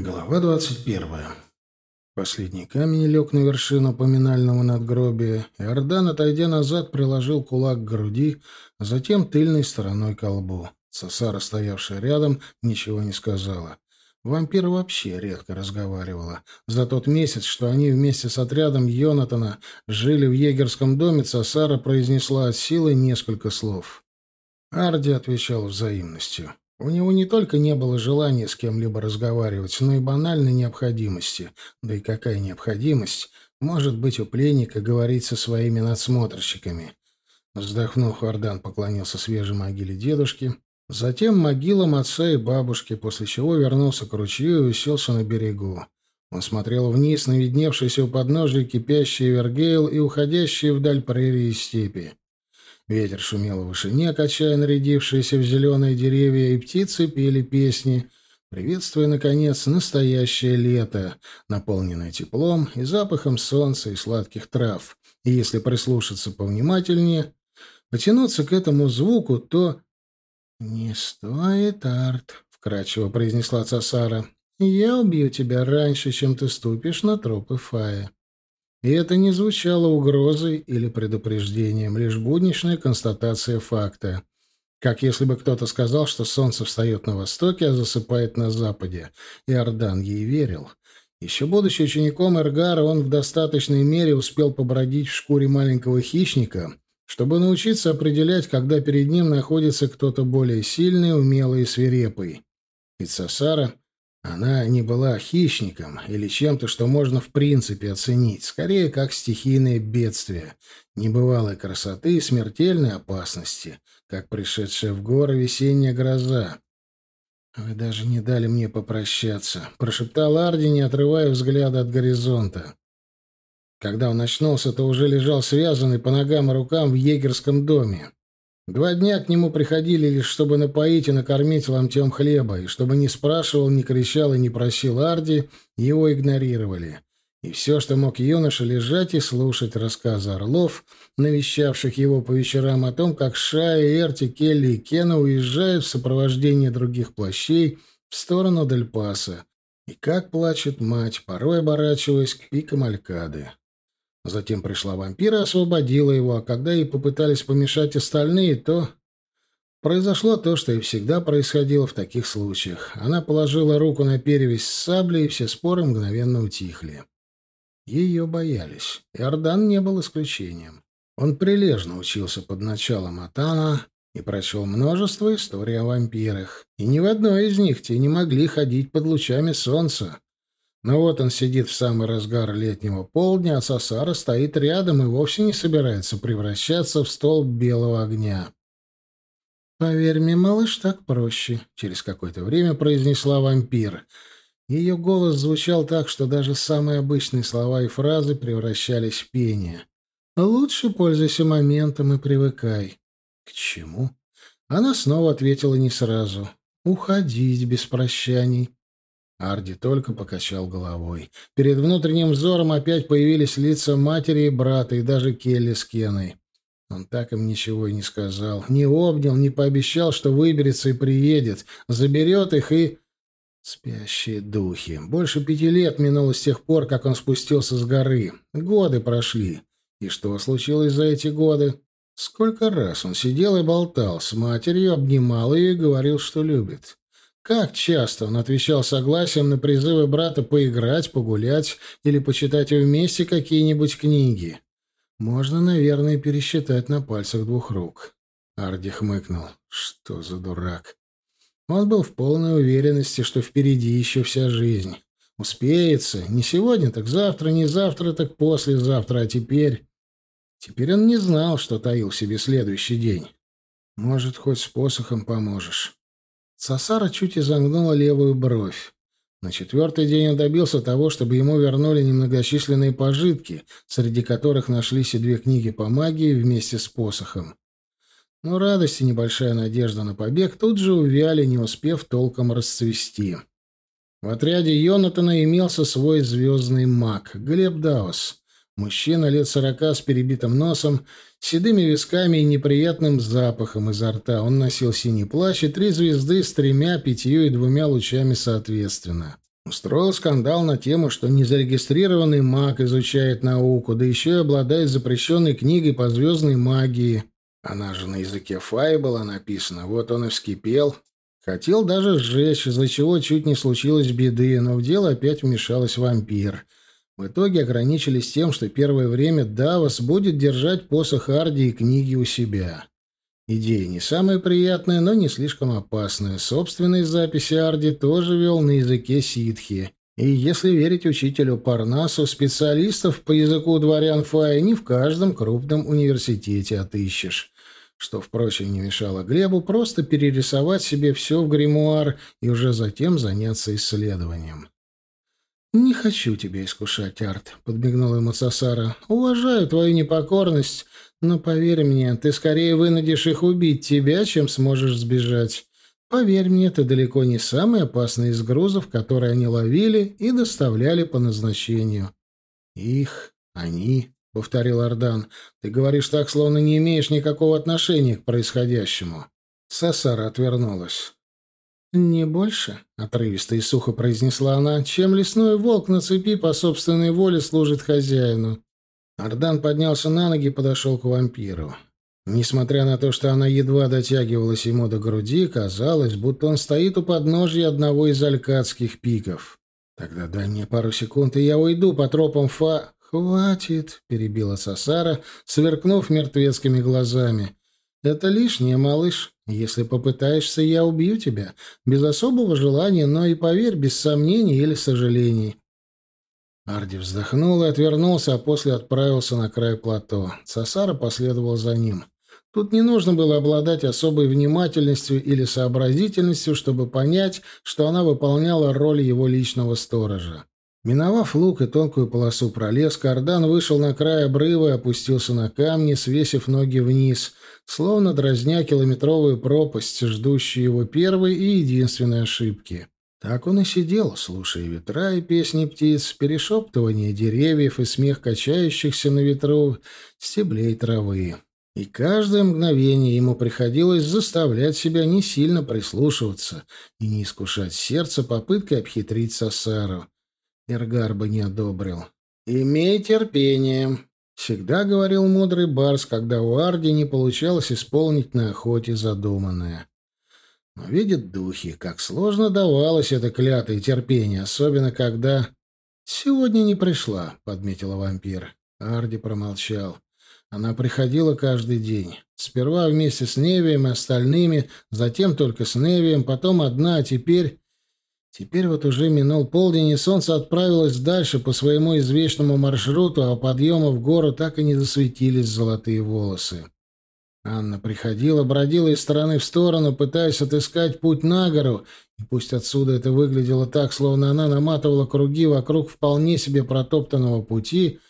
Глава двадцать первая. Последний камень лег на вершину поминального надгробия, и Ордан, отойдя назад, приложил кулак к груди, затем тыльной стороной к лбу. Сосара, стоявшая рядом, ничего не сказала. Вампир вообще редко разговаривала. За тот месяц, что они вместе с отрядом Йонатана жили в егерском доме, Сосара произнесла от силы несколько слов. Арди отвечал взаимностью. У него не только не было желания с кем-либо разговаривать, но и банальной необходимости. Да и какая необходимость может быть у пленника говорить со своими надсмотрщиками? Вздохнув, Ордан поклонился свежей могиле дедушки, затем могилам отца и бабушки, после чего вернулся к ручью и уселся на берегу. Он смотрел вниз на видневшийся у подножия кипящий Вергейл и уходящие вдаль прерии степи. Ветер шумел в вышине, качая нарядившиеся в зеленые деревья, и птицы пели песни, приветствуя, наконец, настоящее лето, наполненное теплом и запахом солнца и сладких трав. И если прислушаться повнимательнее, потянуться к этому звуку, то... — Не стоит, Арт, — вкрадчиво произнесла Цасара. — Я убью тебя раньше, чем ты ступишь на тропы Фая. И это не звучало угрозой или предупреждением, лишь будничная констатация факта. Как если бы кто-то сказал, что солнце встает на востоке, а засыпает на западе. И Ордан ей верил. Еще будучи учеником Эргара, он в достаточной мере успел побродить в шкуре маленького хищника, чтобы научиться определять, когда перед ним находится кто-то более сильный, умелый и свирепый. И Цесара она не была хищником или чем-то, что можно в принципе оценить, скорее как стихийное бедствие, небывалой красоты и смертельной опасности, как пришедшая в горы весенняя гроза. «Вы даже не дали мне попрощаться», — прошептал Арди, не отрывая взгляда от горизонта. Когда он очнулся, то уже лежал связанный по ногам и рукам в егерском доме. Два дня к нему приходили лишь, чтобы напоить и накормить ломтем хлеба, и чтобы не спрашивал, не кричал и не просил Арди, его игнорировали. И все, что мог юноша, лежать и слушать рассказы орлов, навещавших его по вечерам о том, как Шая, Эрти, Келли и Кена уезжают в сопровождении других плащей в сторону Дельпаса, и как плачет мать, порой оборачиваясь к пикам Алькады. Затем пришла вампира освободила его, а когда ей попытались помешать остальные, то... Произошло то, что и всегда происходило в таких случаях. Она положила руку на перевязь с саблей, и все споры мгновенно утихли. Ее боялись. И Ордан не был исключением. Он прилежно учился под началом Атана и прочел множество историй о вампирах. И ни в одной из них те не могли ходить под лучами солнца. Но вот он сидит в самый разгар летнего полдня, а Сосара стоит рядом и вовсе не собирается превращаться в столб белого огня. «Поверь мне, малыш, так проще», — через какое-то время произнесла вампир. Ее голос звучал так, что даже самые обычные слова и фразы превращались в пение. «Лучше пользуйся моментом и привыкай». «К чему?» Она снова ответила не сразу. «Уходить без прощаний». Арди только покачал головой. Перед внутренним взором опять появились лица матери и брата, и даже Келли с Кеной. Он так им ничего и не сказал. Не обнял, не пообещал, что выберется и приедет, заберет их и... Спящие духи. Больше пяти лет минуло с тех пор, как он спустился с горы. Годы прошли. И что случилось за эти годы? Сколько раз он сидел и болтал с матерью, обнимал ее и говорил, что любит. Как часто он отвечал согласием на призывы брата поиграть, погулять или почитать вместе какие-нибудь книги. Можно, наверное, пересчитать на пальцах двух рук. Арди хмыкнул. Что за дурак? Он был в полной уверенности, что впереди еще вся жизнь. Успеется. Не сегодня, так завтра, не завтра, так послезавтра, а теперь... Теперь он не знал, что таил в себе следующий день. Может, хоть с посохом поможешь. Сосара чуть изогнула левую бровь. На четвертый день он добился того, чтобы ему вернули немногочисленные пожитки, среди которых нашлись и две книги по магии вместе с посохом. Но радость и небольшая надежда на побег тут же увяли, не успев толком расцвести. В отряде Йонатана имелся свой звездный маг — Глеб Даус. Мужчина лет сорока с перебитым носом, седыми висками и неприятным запахом изо рта. Он носил синий плащ и три звезды с тремя, пятью и двумя лучами соответственно. Устроил скандал на тему, что незарегистрированный маг изучает науку, да еще и обладает запрещенной книгой по звездной магии. Она же на языке фай была написана, вот он и вскипел. Хотел даже сжечь, из-за чего чуть не случилось беды, но в дело опять вмешалась вампир. В итоге ограничились тем, что первое время Давос будет держать посох Арди и книги у себя. Идея не самая приятная, но не слишком опасная. Собственные записи Арди тоже вел на языке ситхи. И если верить учителю Парнасу, специалистов по языку дворян Фая не в каждом крупном университете отыщешь. Что, впрочем, не мешало Глебу просто перерисовать себе все в гримуар и уже затем заняться исследованием. «Не хочу тебя искушать, Арт», — подмигнул ему Сасара. «Уважаю твою непокорность, но поверь мне, ты скорее вынудишь их убить тебя, чем сможешь сбежать. Поверь мне, ты далеко не самый опасный из грузов, которые они ловили и доставляли по назначению». «Их, они», — повторил Ардан. «Ты говоришь так, словно не имеешь никакого отношения к происходящему». Сасара отвернулась. «Не больше», — отрывисто и сухо произнесла она, — «чем лесной волк на цепи по собственной воле служит хозяину». Ардан поднялся на ноги и подошел к вампиру. Несмотря на то, что она едва дотягивалась ему до груди, казалось, будто он стоит у подножья одного из алькадских пиков. «Тогда дай мне пару секунд, и я уйду по тропам Фа...» «Хватит», — перебила Сасара, сверкнув мертвецкими глазами. «Это лишнее, малыш. Если попытаешься, я убью тебя. Без особого желания, но и, поверь, без сомнений или сожалений». Арди вздохнул и отвернулся, а после отправился на край плато. Сасара последовал за ним. Тут не нужно было обладать особой внимательностью или сообразительностью, чтобы понять, что она выполняла роль его личного сторожа. Миновав луг и тонкую полосу пролез, кардан вышел на край обрыва и опустился на камни, свесив ноги вниз, словно дразня километровую пропасть, ждущую его первой и единственной ошибки. Так он и сидел, слушая ветра и песни птиц, перешептывание деревьев и смех качающихся на ветру стеблей травы. И каждое мгновение ему приходилось заставлять себя не сильно прислушиваться и не искушать сердце попыткой обхитрить Сасару. Эргар бы не одобрил. «Имей терпение», — всегда говорил мудрый Барс, когда у Арди не получалось исполнить на охоте задуманное. Но видят духи, как сложно давалось это клятое терпение, особенно когда... «Сегодня не пришла», — подметила вампир. Арди промолчал. Она приходила каждый день. Сперва вместе с Невием и остальными, затем только с Невием, потом одна, а теперь... Теперь вот уже минул полдень, и солнце отправилось дальше по своему извечному маршруту, а у подъема в гору так и не засветились золотые волосы. Анна приходила, бродила из стороны в сторону, пытаясь отыскать путь на гору, и пусть отсюда это выглядело так, словно она наматывала круги вокруг вполне себе протоптанного пути,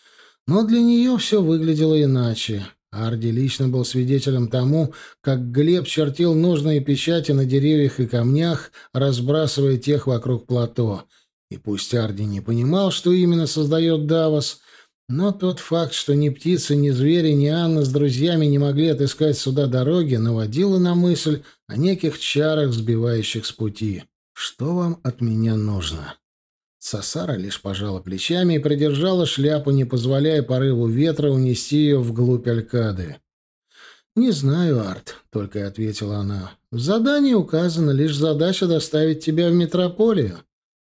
но для нее все выглядело иначе. Арди лично был свидетелем тому, как Глеб чертил нужные печати на деревьях и камнях, разбрасывая тех вокруг плато. И пусть Арди не понимал, что именно создает Давос, но тот факт, что ни птицы, ни звери, ни Анна с друзьями не могли отыскать сюда дороги, наводило на мысль о неких чарах, сбивающих с пути. «Что вам от меня нужно?» Сасара лишь пожала плечами и придержала шляпу, не позволяя порыву ветра унести ее вглубь Алькады. «Не знаю, Арт», — только и ответила она. «В задании указана лишь задача доставить тебя в метрополию».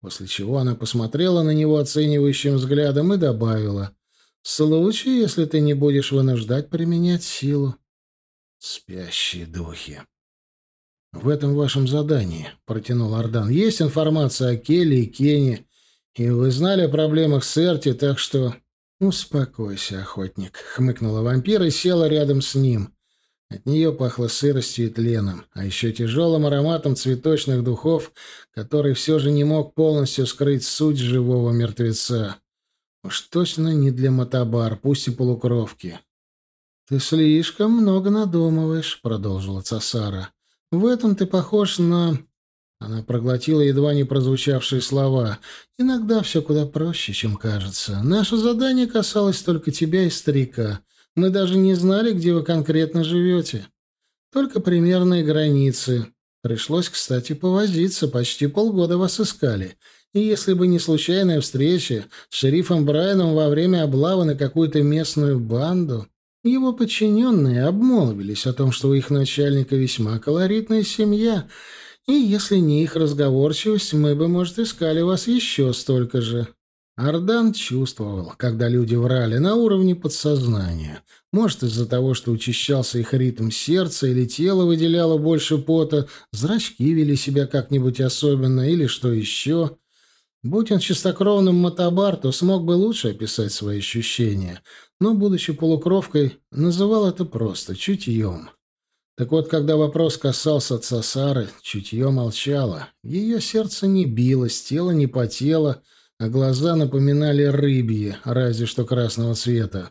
После чего она посмотрела на него оценивающим взглядом и добавила. «В случае, если ты не будешь вынуждать применять силу». «Спящие духи». «В этом вашем задании», — протянул Ардан, — «есть информация о Келли и Кене, и вы знали о проблемах с Эрти, так что... «Успокойся, охотник», — хмыкнула вампир и села рядом с ним. От нее пахло сыростью и тленом, а еще тяжелым ароматом цветочных духов, который все же не мог полностью скрыть суть живого мертвеца. Уж точно не для мотобар, пусть и полукровки. «Ты слишком много надумываешь», — продолжила Цасара. «В этом ты похож на...» Она проглотила едва не прозвучавшие слова. «Иногда все куда проще, чем кажется. Наше задание касалось только тебя и старика. Мы даже не знали, где вы конкретно живете. Только примерные границы. Пришлось, кстати, повозиться. Почти полгода вас искали. И если бы не случайная встреча с шерифом Брайаном во время облавы на какую-то местную банду, его подчиненные обмолвились о том, что у их начальника весьма колоритная семья, и если не их разговорчивость, мы бы, может, искали вас еще столько же. Ардан чувствовал, когда люди врали на уровне подсознания. Может, из-за того, что учащался их ритм сердца или тело выделяло больше пота, зрачки вели себя как-нибудь особенно или что еще. Будь он чистокровным мотобар, то смог бы лучше описать свои ощущения, но, будучи полукровкой, называл это просто чутьем. Так вот, когда вопрос касался отца Сары, чутье молчало. Ее сердце не билось, тело не потело, а глаза напоминали рыбьи, разве что красного цвета.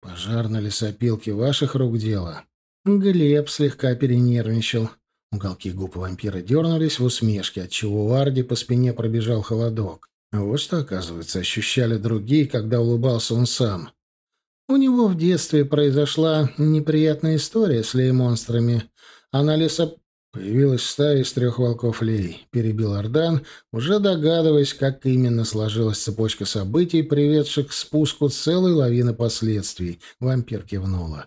«Пожар на лесопилке ваших рук дело?» Глеб слегка перенервничал. Уголки губ вампира дернулись в усмешке, отчего у Арди по спине пробежал холодок. Вот что, оказывается, ощущали другие, когда улыбался он сам. У него в детстве произошла неприятная история с лей-монстрами. А на лесоп... Появилась стая из трех волков-лей, перебил Ардан, уже догадываясь, как именно сложилась цепочка событий, приведших к спуску целой лавины последствий. Вампир кивнула.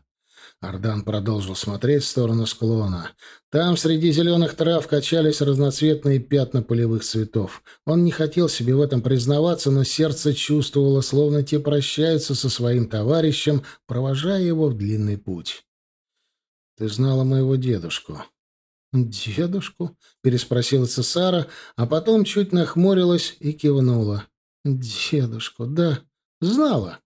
Ардан продолжил смотреть в сторону склона. Там среди зеленых трав качались разноцветные пятна полевых цветов. Он не хотел себе в этом признаваться, но сердце чувствовало, словно те прощаются со своим товарищем, провожая его в длинный путь. «Ты знала моего дедушку», «Дедушку?» — переспросила Цесара, а потом чуть нахмурилась и кивнула. «Дедушку, да. Знала».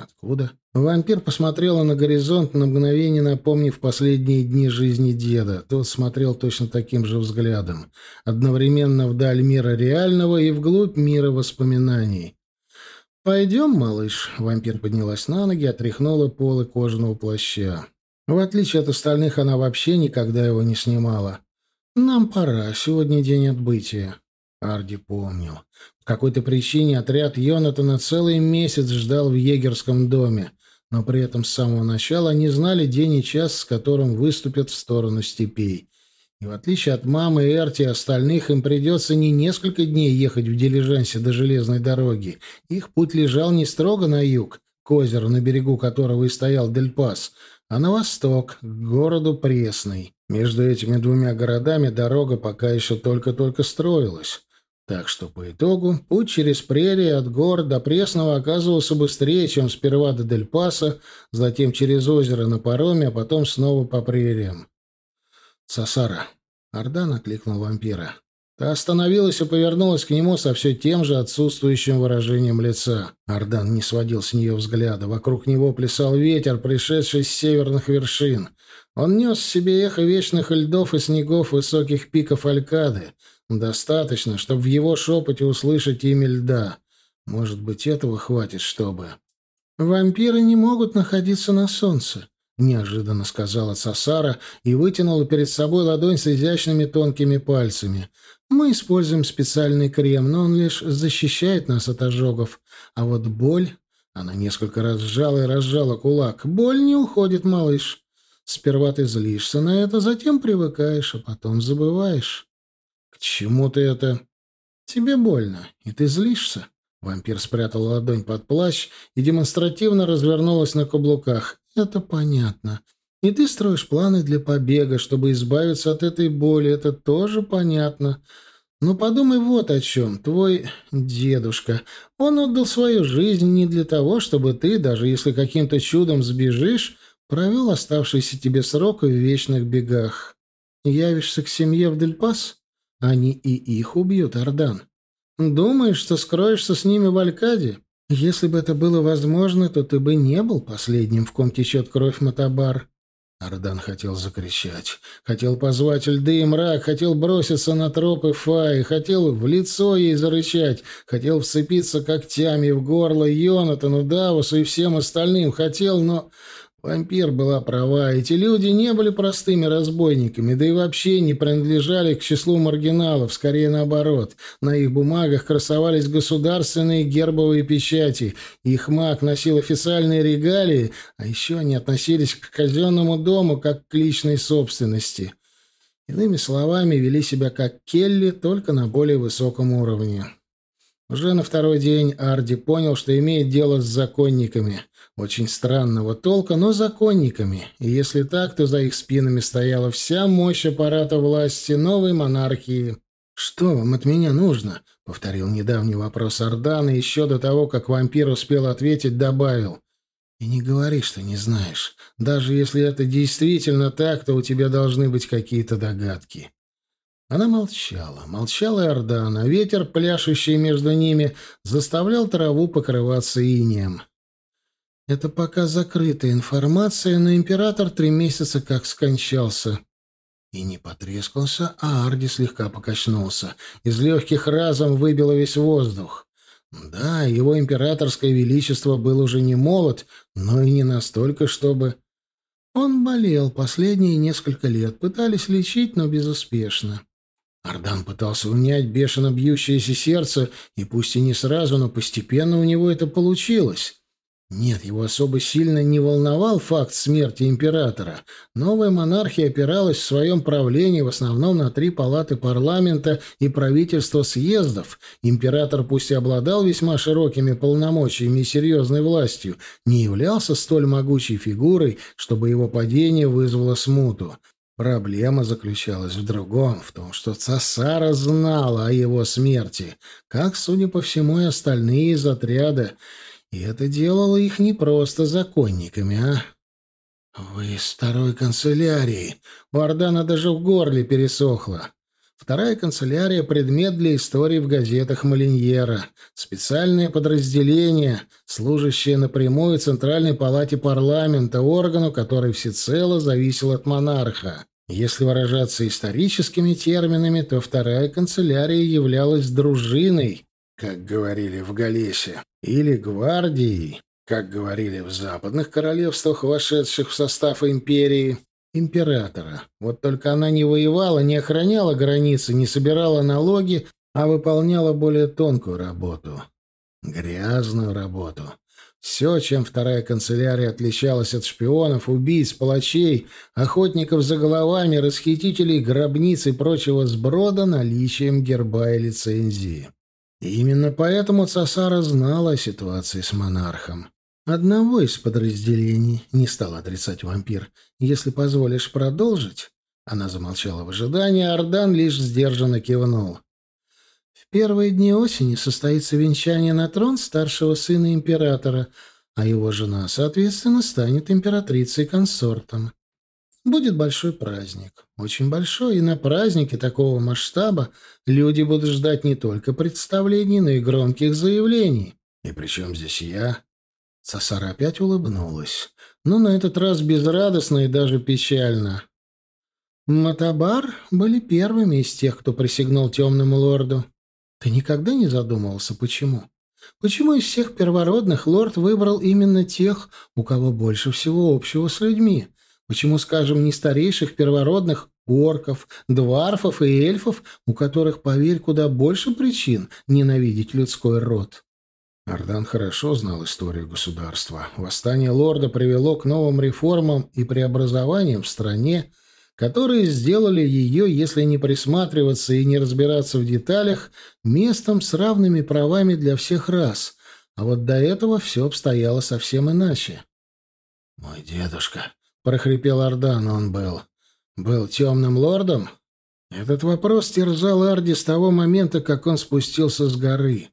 «Откуда?» Вампир посмотрела на горизонт, на мгновение напомнив последние дни жизни деда. Тот смотрел точно таким же взглядом. Одновременно вдаль мира реального и вглубь мира воспоминаний. «Пойдем, малыш?» — вампир поднялась на ноги, отряхнула полы кожаного плаща. В отличие от остальных, она вообще никогда его не снимала. «Нам пора, сегодня день отбытия». Арди помнил. Какой-то причине отряд Йонатана целый месяц ждал в егерском доме, но при этом с самого начала они знали день и час, с которым выступят в сторону степей. И в отличие от мамы, Эрти и остальных, им придется не несколько дней ехать в дилижансе до железной дороги. Их путь лежал не строго на юг, к озеру, на берегу которого и стоял Дель-Пас, а на восток, к городу Пресный. Между этими двумя городами дорога пока еще только-только строилась. Так что по итогу путь через прерии от гор до Пресного оказывался быстрее, чем сперва до Дель-Паса, затем через озеро на пароме, а потом снова по прериям. «Сасара!» — Ардан окликнул вампира. Та остановилась и повернулась к нему со все тем же отсутствующим выражением лица. Ардан не сводил с нее взгляда. Вокруг него плясал ветер, пришедший с северных вершин. Он нес в себе эхо вечных льдов и снегов высоких пиков Алькады. Достаточно, чтобы в его шепоте услышать имя льда. Может быть, этого хватит, чтобы... «Вампиры не могут находиться на солнце», — неожиданно сказала Сасара и вытянула перед собой ладонь с изящными тонкими пальцами. Мы используем специальный крем, но он лишь защищает нас от ожогов. А вот боль... Она несколько раз сжала и разжала кулак. Боль не уходит, малыш. Сперва ты злишься на это, затем привыкаешь, а потом забываешь. Чему ты это? Тебе больно, и ты злишься. Вампир спрятал ладонь под плащ и демонстративно развернулась на каблуках. Это понятно. И ты строишь планы для побега, чтобы избавиться от этой боли. Это тоже понятно. Но подумай вот о чем. Твой дедушка, он отдал свою жизнь не для того, чтобы ты, даже если каким-то чудом сбежишь, провел оставшийся тебе срок в вечных бегах. Явишься к семье в Дельпас? Они и их убьют, Ардан. Думаешь, что скроешься с ними в Алькаде? Если бы это было возможно, то ты бы не был последним, в ком течет кровь Матабар. Ардан хотел закричать, хотел позвать льды и мрак, хотел броситься на тропы Фаи, хотел в лицо ей зарычать, хотел вцепиться когтями в горло Йонатану, Давусу и всем остальным, хотел, но Вампир была права, эти люди не были простыми разбойниками, да и вообще не принадлежали к числу маргиналов, скорее наоборот. На их бумагах красовались государственные гербовые печати, их маг носил официальные регалии, а еще они относились к казенному дому как к личной собственности. Иными словами, вели себя как Келли, только на более высоком уровне. Уже на второй день Арди понял, что имеет дело с законниками. Очень странного толка, но законниками. И если так, то за их спинами стояла вся мощь аппарата власти новой монархии. «Что вам от меня нужно?» — повторил недавний вопрос Ордана, еще до того, как вампир успел ответить, добавил. И не говори, что не знаешь. Даже если это действительно так, то у тебя должны быть какие-то догадки. Она молчала. Молчала и Ордана. Ветер, пляшущий между ними, заставлял траву покрываться инеем. Это пока закрытая информация, но император три месяца как скончался. И не потрескался, а Арди слегка покачнулся. Из легких разом выбило весь воздух. Да, его императорское величество был уже не молод, но и не настолько, чтобы... Он болел последние несколько лет, пытались лечить, но безуспешно. Ардан пытался унять бешено бьющееся сердце, и пусть и не сразу, но постепенно у него это получилось. Нет, его особо сильно не волновал факт смерти императора. Новая монархия опиралась в своем правлении в основном на три палаты парламента и правительства съездов. Император, пусть и обладал весьма широкими полномочиями и серьезной властью, не являлся столь могучей фигурой, чтобы его падение вызвало смуту. Проблема заключалась в другом, в том, что Цасара знала о его смерти, как, судя по всему, и остальные из отряда — и это делало их не просто законниками, а... «Вы из второй канцелярии!» У Ордана даже в горле пересохло. Вторая канцелярия — предмет для истории в газетах Малиньера. Специальное подразделение, служащее напрямую Центральной палате парламента, органу, который всецело зависел от монарха. Если выражаться историческими терминами, то вторая канцелярия являлась дружиной, как говорили в Галесе, или гвардией, как говорили в западных королевствах, вошедших в состав империи, императора. Вот только она не воевала, не охраняла границы, не собирала налоги, а выполняла более тонкую работу. Грязную работу. Все, чем вторая канцелярия отличалась от шпионов, убийц, палачей, охотников за головами, расхитителей гробниц и прочего сброда наличием герба и лицензии. И именно поэтому Цасара знала о ситуации с монархом. Одного из подразделений, не стал отрицать вампир, если позволишь продолжить. Она замолчала в ожидании, а Ардан лишь сдержанно кивнул. В первые дни осени состоится венчание на трон старшего сына императора, а его жена, соответственно, станет императрицей-консортом. Будет большой праздник. Очень большой. И на празднике такого масштаба люди будут ждать не только представлений, но и громких заявлений. И при чем здесь я? Сосара опять улыбнулась. Но на этот раз безрадостно и даже печально. Матабар были первыми из тех, кто присягнул темному лорду. Ты никогда не задумывался, почему? Почему из всех первородных лорд выбрал именно тех, у кого больше всего общего с людьми? Почему, скажем, не старейших первородных орков, дварфов и эльфов, у которых, поверь, куда больше причин ненавидеть людской род? Ардан хорошо знал историю государства. Восстание лорда привело к новым реформам и преобразованиям в стране, которые сделали ее, если не присматриваться и не разбираться в деталях, местом с равными правами для всех рас. А вот до этого все обстояло совсем иначе. «Мой дедушка», прохрипел Ардан, он был. Был темным лордом? Этот вопрос терзал Арди с того момента, как он спустился с горы.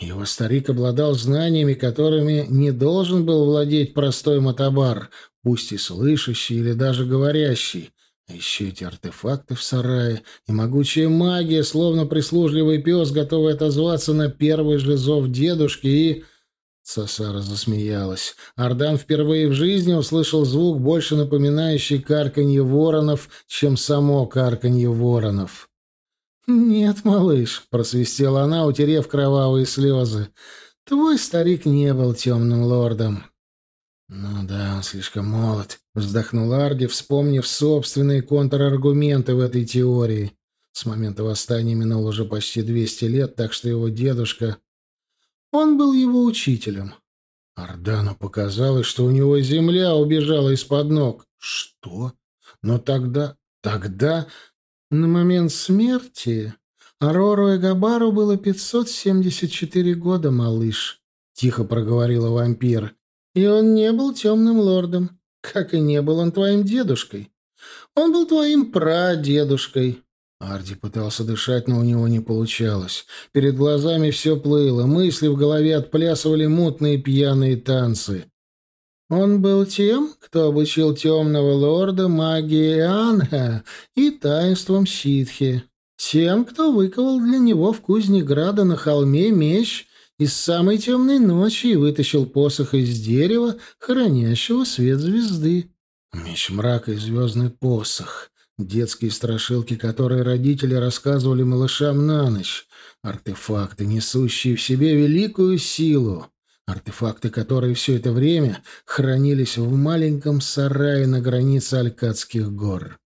Его старик обладал знаниями, которыми не должен был владеть простой мотобар, пусть и слышащий или даже говорящий. А еще эти артефакты в сарае и могучая магия, словно прислужливый пес, готовый отозваться на первый же зов дедушки и... Сосара засмеялась. Ардан впервые в жизни услышал звук, больше напоминающий карканье воронов, чем само карканье воронов. «Нет, малыш», — просвистела она, утерев кровавые слезы, — «твой старик не был темным лордом». «Ну да, он слишком молод», — вздохнул Арди, вспомнив собственные контраргументы в этой теории. С момента восстания минуло уже почти двести лет, так что его дедушка он был его учителем. Ардану показалось, что у него земля убежала из-под ног. Что? Но тогда... Тогда... На момент смерти Арору Эгабару было 574 года, малыш, — тихо проговорила вампир. И он не был темным лордом, как и не был он твоим дедушкой. Он был твоим прадедушкой. Арди пытался дышать, но у него не получалось. Перед глазами все плыло, мысли в голове отплясывали мутные пьяные танцы. Он был тем, кто обучил темного лорда магии Анха и таинствам ситхи. Тем, кто выковал для него в кузне града на холме меч из самой темной ночи и вытащил посох из дерева, хранящего свет звезды. Меч мрака и звездный посох. Детские страшилки, которые родители рассказывали малышам на ночь. Артефакты, несущие в себе великую силу. Артефакты, которые все это время хранились в маленьком сарае на границе Алькадских гор.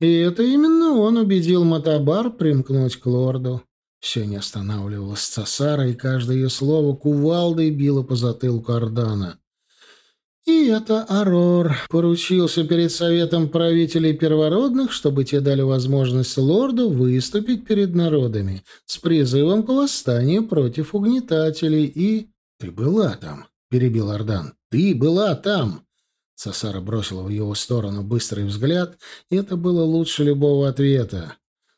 И это именно он убедил Матабар примкнуть к лорду. Все не останавливалось Цасара, и каждое ее слово кувалдой било по затылку Ордана. И это Арор поручился перед советом правителей первородных, чтобы те дали возможность лорду выступить перед народами с призывом к восстанию против угнетателей и... «Ты была там», — перебил Ардан. «Ты была там!» Сасара бросила в его сторону быстрый взгляд, и это было лучше любого ответа.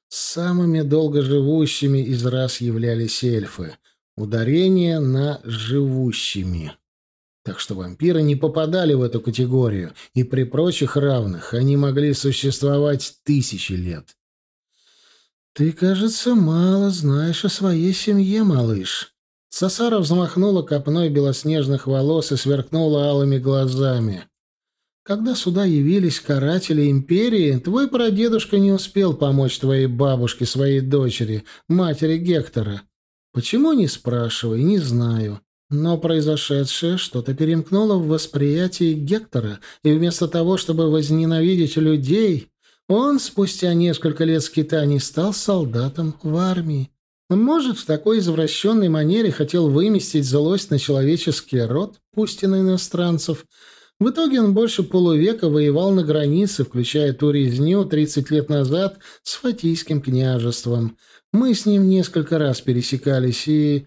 Самыми долгоживущими из рас являлись эльфы. Ударение на «живущими». Так что вампиры не попадали в эту категорию, и при прочих равных они могли существовать тысячи лет. «Ты, кажется, мало знаешь о своей семье, малыш». Сосара взмахнула копной белоснежных волос и сверкнула алыми глазами. «Когда сюда явились каратели империи, твой прадедушка не успел помочь твоей бабушке, своей дочери, матери Гектора. Почему, не спрашивай, не знаю. Но произошедшее что-то перемкнуло в восприятии Гектора, и вместо того, чтобы возненавидеть людей, он спустя несколько лет скитаний стал солдатом в армии. Может, в такой извращенной манере хотел выместить злость на человеческий род, пусть и на иностранцев. В итоге он больше полувека воевал на границе, включая ту резню 30 лет назад с Фатийским княжеством. Мы с ним несколько раз пересекались, и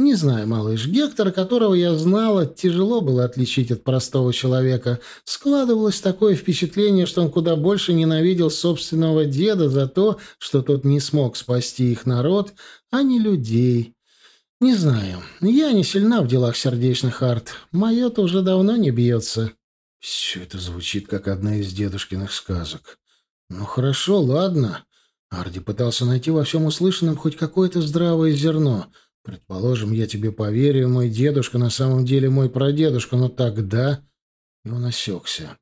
не знаю, малыш, Гектор, которого я знала, тяжело было отличить от простого человека. Складывалось такое впечатление, что он куда больше ненавидел собственного деда за то, что тот не смог спасти их народ, а не людей. Не знаю, я не сильна в делах сердечных арт. Мое-то уже давно не бьется. Все это звучит, как одна из дедушкиных сказок. Ну хорошо, ладно. Арди пытался найти во всем услышанном хоть какое-то здравое зерно — Предположим, я тебе поверю, мой дедушка на самом деле мой прадедушка, но тогда... И он осекся.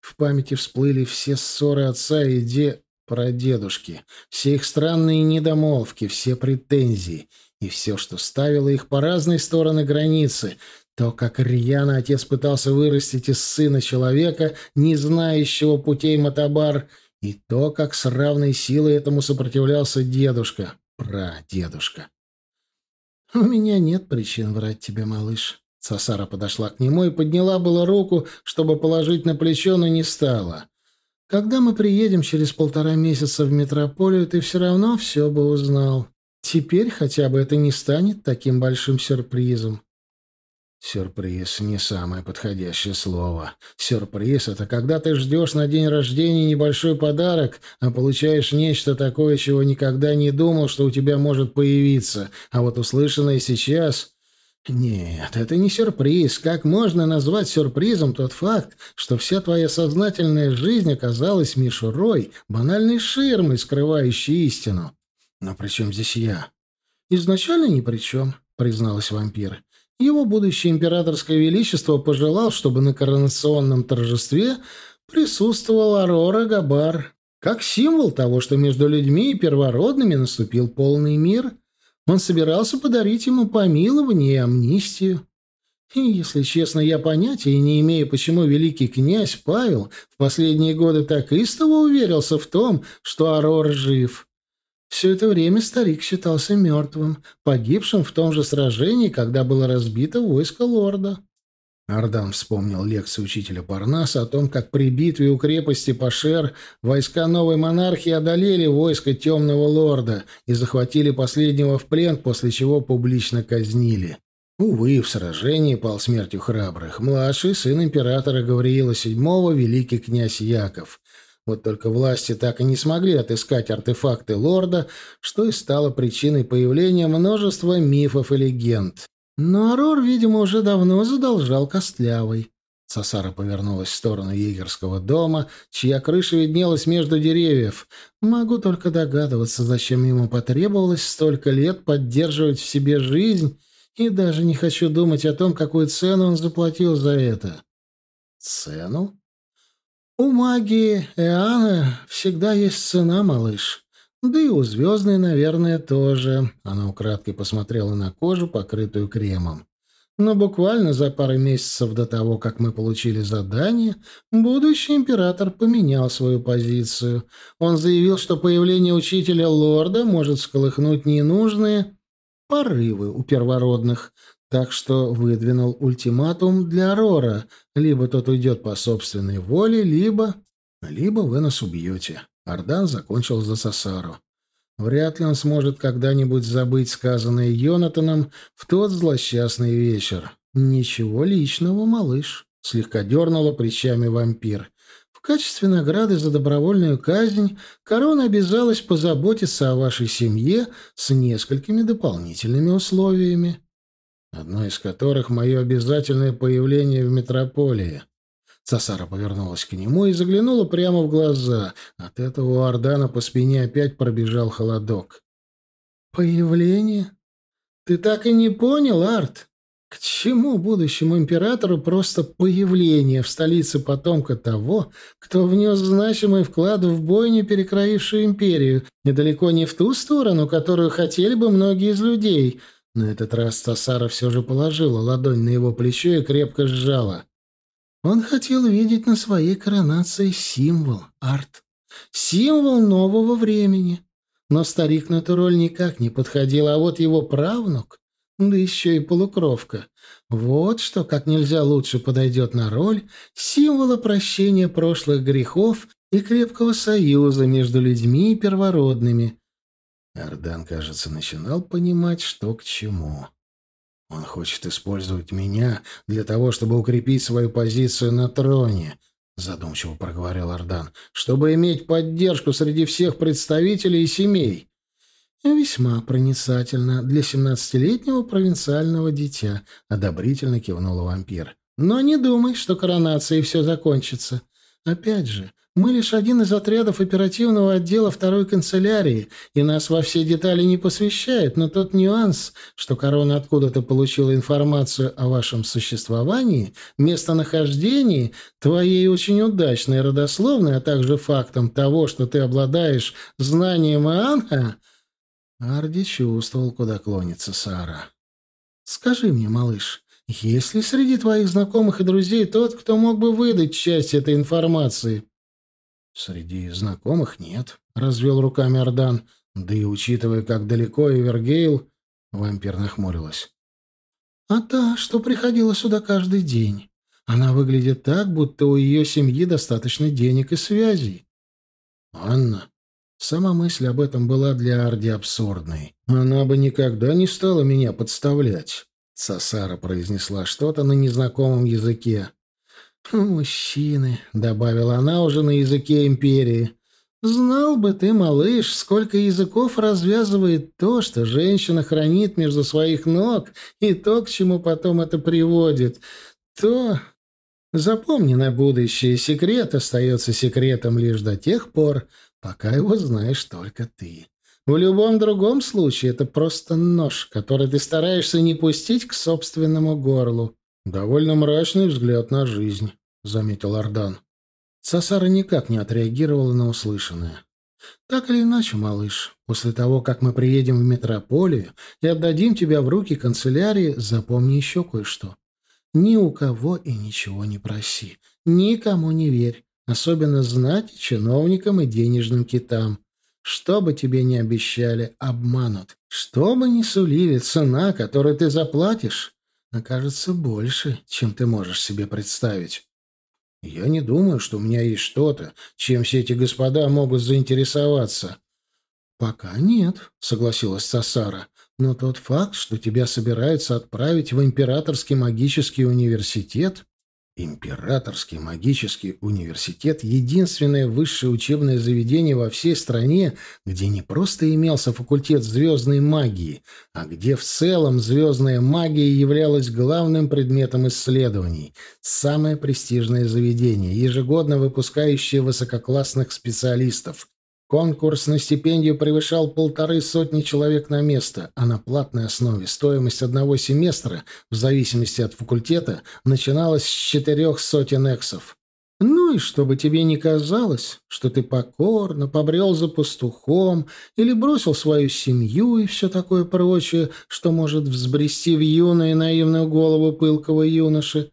В памяти всплыли все ссоры отца и де... прадедушки, все их странные недомолвки, все претензии и все, что ставило их по разные стороны границы, то, как рьяно отец пытался вырастить из сына человека, не знающего путей Матабар, и то, как с равной силой этому сопротивлялся дедушка, прадедушка. «У меня нет причин врать тебе, малыш». Сасара подошла к нему и подняла было руку, чтобы положить на плечо, но не стала. «Когда мы приедем через полтора месяца в метрополию, ты все равно все бы узнал. Теперь хотя бы это не станет таким большим сюрпризом. Сюрприз — не самое подходящее слово. Сюрприз — это когда ты ждешь на день рождения небольшой подарок, а получаешь нечто такое, чего никогда не думал, что у тебя может появиться. А вот услышанное сейчас... Нет, это не сюрприз. Как можно назвать сюрпризом тот факт, что вся твоя сознательная жизнь оказалась мишурой, банальной ширмой, скрывающей истину? Но при чем здесь я? Изначально ни при чем, призналась вампир. Его будущее императорское величество пожелал, чтобы на коронационном торжестве присутствовал Арора Габар, как символ того, что между людьми и первородными наступил полный мир. Он собирался подарить ему помилование и амнистию. И, если честно, я понятия не имею, почему великий князь Павел в последние годы так истово уверился в том, что Арор жив. Все это время старик считался мертвым, погибшим в том же сражении, когда было разбито войско лорда. Ардан вспомнил лекцию учителя Парнаса о том, как при битве у крепости Пашер войска новой монархии одолели войско темного лорда и захватили последнего в плен, после чего публично казнили. Увы, в сражении пал смертью храбрых. Младший сын императора Гавриила VII, великий князь Яков. Вот только власти так и не смогли отыскать артефакты лорда, что и стало причиной появления множества мифов и легенд. Но Арор, видимо, уже давно задолжал Костлявой. Сосара повернулась в сторону егерского дома, чья крыша виднелась между деревьев. Могу только догадываться, зачем ему потребовалось столько лет поддерживать в себе жизнь, и даже не хочу думать о том, какую цену он заплатил за это. Цену? У магии Эана всегда есть цена, малыш. Да и у звездной, наверное, тоже. Она украдкой посмотрела на кожу, покрытую кремом. Но буквально за пару месяцев до того, как мы получили задание, будущий император поменял свою позицию. Он заявил, что появление учителя лорда может сколыхнуть ненужные порывы у первородных, так что выдвинул ультиматум для Рора. Либо тот уйдет по собственной воле, либо... Либо вы нас убьете. Ардан закончил за Сосару. Вряд ли он сможет когда-нибудь забыть сказанное Йонатаном в тот злосчастный вечер. «Ничего личного, малыш», — слегка дернула плечами вампир. «В качестве награды за добровольную казнь корона обязалась позаботиться о вашей семье с несколькими дополнительными условиями, одно из которых — мое обязательное появление в метрополии». Сасара повернулась к нему и заглянула прямо в глаза. От этого у Ордана по спине опять пробежал холодок. «Появление? Ты так и не понял, Арт? К чему будущему императору просто появление в столице потомка того, кто внес значимый вклад в бойню, перекроившую империю, недалеко не в ту сторону, которую хотели бы многие из людей?» На этот раз Сасара все же положила ладонь на его плечо и крепко сжала. Он хотел видеть на своей коронации символ, арт. Символ нового времени. Но старик на эту роль никак не подходил, а вот его правнук, да еще и полукровка. Вот что как нельзя лучше подойдет на роль символа прощения прошлых грехов и крепкого союза между людьми и первородными. Ардан, кажется, начинал понимать, что к чему. Он хочет использовать меня для того, чтобы укрепить свою позицию на троне, задумчиво проговорил Ардан, чтобы иметь поддержку среди всех представителей и семей. Весьма проницательно для семнадцатилетнего провинциального дитя, одобрительно кивнула вампир. Но не думай, что коронацией все закончится. Опять же, мы лишь один из отрядов оперативного отдела второй канцелярии, и нас во все детали не посвящают, но тот нюанс, что корона откуда-то получила информацию о вашем существовании, местонахождении, твоей очень удачной родословной, а также фактом того, что ты обладаешь знанием Ианха, Арди чувствовал, куда клонится Сара. «Скажи мне, малыш, есть ли среди твоих знакомых и друзей тот, кто мог бы выдать часть этой информации?» «Среди знакомых нет», — развел руками Ардан. «Да и учитывая, как далеко Эвергейл...» Вампир нахмурилась. «А та, что приходила сюда каждый день. Она выглядит так, будто у ее семьи достаточно денег и связей». «Анна...» Сама мысль об этом была для Арди абсурдной. «Она бы никогда не стала меня подставлять», — Сасара произнесла что-то на незнакомом языке. «Мужчины», — добавила она уже на языке империи. «Знал бы ты, малыш, сколько языков развязывает то, что женщина хранит между своих ног, и то, к чему потом это приводит, то...» Запомни на будущее, секрет остается секретом лишь до тех пор, пока его знаешь только ты. В любом другом случае это просто нож, который ты стараешься не пустить к собственному горлу. «Довольно мрачный взгляд на жизнь», — заметил Ардан. Сасара никак не отреагировала на услышанное. «Так или иначе, малыш, после того, как мы приедем в метрополию и отдадим тебя в руки канцелярии, запомни еще кое-что. Ни у кого и ничего не проси, никому не верь, особенно знать чиновникам и денежным китам. Что бы тебе ни обещали, обманут. Что бы ни сулили, цена, которую ты заплатишь, окажется больше, чем ты можешь себе представить. Я не думаю, что у меня есть что-то, чем все эти господа могут заинтересоваться. Пока нет, согласилась Сасара. Но тот факт, что тебя собираются отправить в Императорский магический университет, Императорский магический университет — единственное высшее учебное заведение во всей стране, где не просто имелся факультет звездной магии, а где в целом звездная магия являлась главным предметом исследований. Самое престижное заведение, ежегодно выпускающее высококлассных специалистов, Конкурс на стипендию превышал полторы сотни человек на место, а на платной основе стоимость одного семестра, в зависимости от факультета, начиналась с четырех сотен эксов. Ну и чтобы тебе не казалось, что ты покорно побрел за пастухом или бросил свою семью и все такое прочее, что может взбрести в юную и наивную голову пылкого юноши,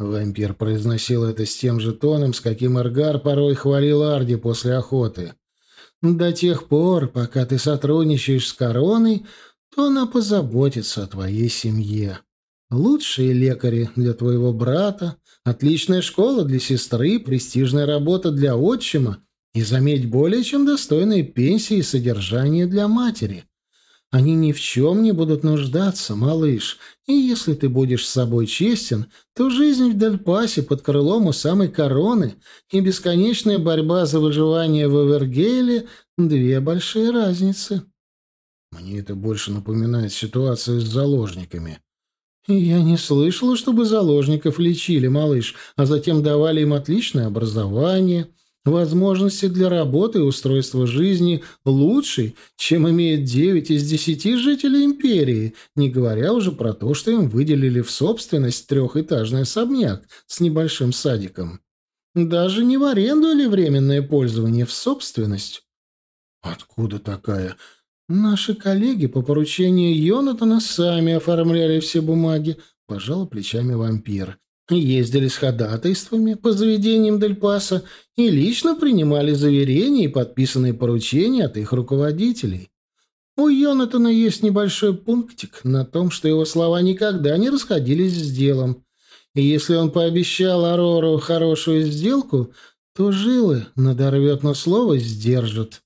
Вампир произносил это с тем же тоном, с каким Эргар порой хвалил Арди после охоты. До тех пор, пока ты сотрудничаешь с короной, то она позаботится о твоей семье. Лучшие лекари для твоего брата, отличная школа для сестры, престижная работа для отчима и, заметь, более чем достойные пенсии и содержание для матери. Они ни в чем не будут нуждаться, малыш, и если ты будешь с собой честен, то жизнь в Дельпасе под крылом у самой короны и бесконечная борьба за выживание в Эвергейле — две большие разницы. Мне это больше напоминает ситуацию с заложниками. Я не слышала, чтобы заложников лечили, малыш, а затем давали им отличное образование — Возможности для работы и устройства жизни лучше, чем имеет 9 из 10 жителей империи, не говоря уже про то, что им выделили в собственность трехэтажный особняк с небольшим садиком. Даже не в аренду или временное пользование, в собственность. Откуда такая? Наши коллеги по поручению Йонатана сами оформляли все бумаги, пожал плечами вампир ездили с ходатайствами по заведениям Дель Паса и лично принимали заверения и подписанные поручения от их руководителей. У Йонатана есть небольшой пунктик на том, что его слова никогда не расходились с делом. И если он пообещал Арору хорошую сделку, то жилы надорвет, но слово сдержит.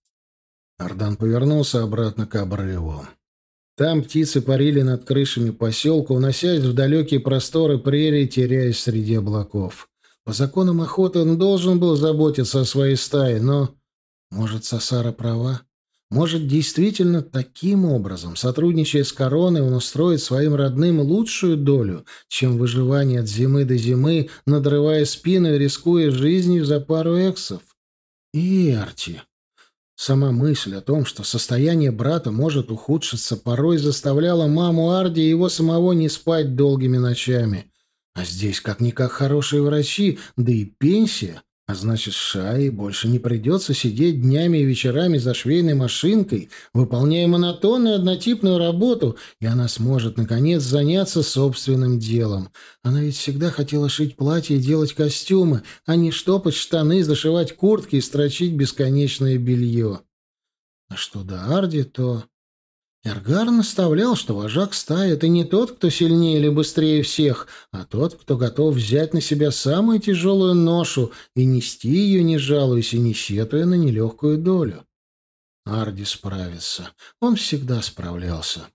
Ардан повернулся обратно к обрыву. Там птицы парили над крышами поселка, уносясь в далекие просторы прерий, теряясь среди облаков. По законам охоты он должен был заботиться о своей стае, но... Может, Сасара права? Может, действительно таким образом, сотрудничая с короной, он устроит своим родным лучшую долю, чем выживание от зимы до зимы, надрывая спину и рискуя жизнью за пару эксов? И Арти. Сама мысль о том, что состояние брата может ухудшиться, порой заставляла маму Арди и его самого не спать долгими ночами. А здесь как-никак хорошие врачи, да и пенсия. А значит, Шае больше не придется сидеть днями и вечерами за швейной машинкой, выполняя монотонную однотипную работу, и она сможет, наконец, заняться собственным делом. Она ведь всегда хотела шить платья и делать костюмы, а не штопать штаны, зашивать куртки и строчить бесконечное белье. А что до Арди, то... Эргар наставлял, что вожак стаи — это не тот, кто сильнее или быстрее всех, а тот, кто готов взять на себя самую тяжелую ношу и нести ее, не жалуясь и не сетуя на нелегкую долю. Арди справится. Он всегда справлялся.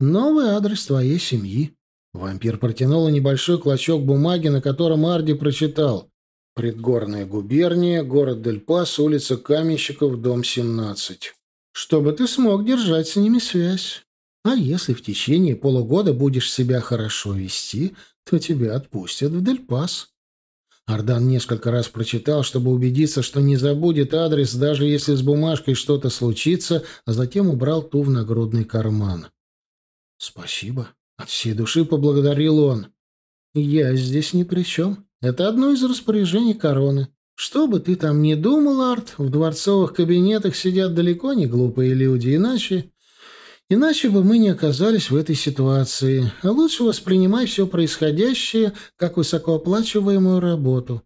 «Новый адрес твоей семьи». Вампир протянул небольшой клочок бумаги, на котором Арди прочитал. «Предгорная губерния, город Дель-Пас, улица Каменщиков, дом 17» чтобы ты смог держать с ними связь. А если в течение полугода будешь себя хорошо вести, то тебя отпустят в Дельпас. Ардан несколько раз прочитал, чтобы убедиться, что не забудет адрес, даже если с бумажкой что-то случится, а затем убрал ту в нагрудный карман. «Спасибо». От всей души поблагодарил он. «Я здесь ни при чем. Это одно из распоряжений короны. Что бы ты там ни думал, Арт, в дворцовых кабинетах сидят далеко не глупые люди, иначе... Иначе бы мы не оказались в этой ситуации. А лучше воспринимай все происходящее как высокооплачиваемую работу.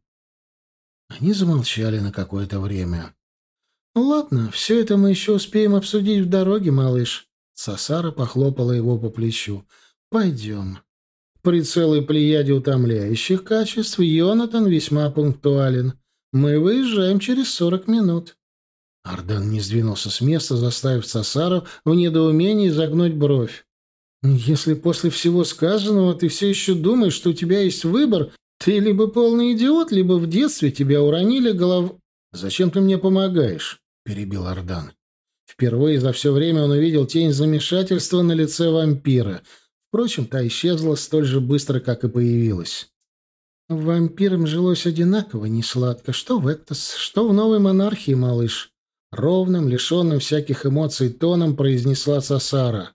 Они замолчали на какое-то время. «Ну ладно, все это мы еще успеем обсудить в дороге, малыш». Сасара похлопала его по плечу. «Пойдем. При целой плеяде утомляющих качеств Йонатан весьма пунктуален. Мы выезжаем через сорок минут. Ардан не сдвинулся с места, заставив Сасару в недоумении загнуть бровь. «Если после всего сказанного ты все еще думаешь, что у тебя есть выбор, ты либо полный идиот, либо в детстве тебя уронили голов...» «Зачем ты мне помогаешь?» — перебил Ардан. Впервые за все время он увидел тень замешательства на лице вампира. Впрочем, та исчезла столь же быстро, как и появилась. «Вампирам жилось одинаково несладко, что в Эктос, что в новой монархии, малыш», — ровным, лишенным всяких эмоций тоном произнесла Сасара.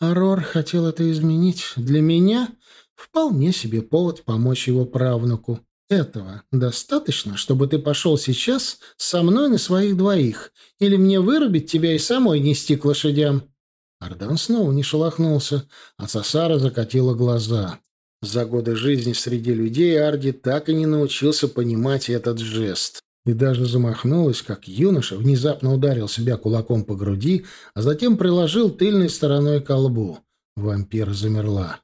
«Арор хотел это изменить. Для меня вполне себе повод помочь его правнуку. Этого достаточно, чтобы ты пошел сейчас со мной на своих двоих, или мне вырубить тебя и самой нести к лошадям?» Ардан снова не шелохнулся, а Сасара закатила глаза. За годы жизни среди людей Арди так и не научился понимать этот жест. И даже замахнулась, как юноша, внезапно ударил себя кулаком по груди, а затем приложил тыльной стороной к лбу. Вампир замерла.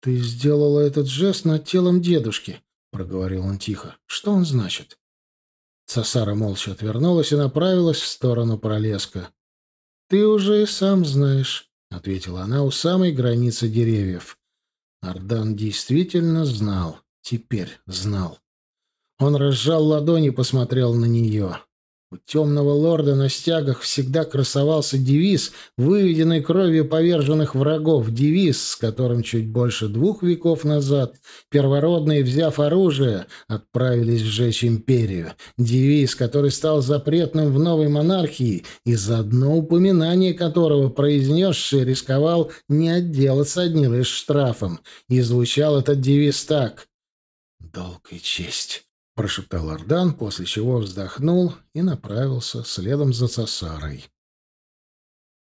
«Ты сделала этот жест над телом дедушки», — проговорил он тихо. «Что он значит?» Сасара молча отвернулась и направилась в сторону пролеска. «Ты уже и сам знаешь», — ответила она у самой границы деревьев. Ардан действительно знал. Теперь знал. Он разжал ладони и посмотрел на нее. У темного лорда на стягах всегда красовался девиз, выведенный кровью поверженных врагов, девиз, с которым чуть больше двух веков назад первородные, взяв оружие, отправились сжечь империю. Девиз, который стал запретным в новой монархии, и за одно упоминание которого произнесший рисковал не отделаться одним лишь штрафом. И звучал этот девиз так «Долг и честь». — прошептал Ардан, после чего вздохнул и направился следом за Цасарой.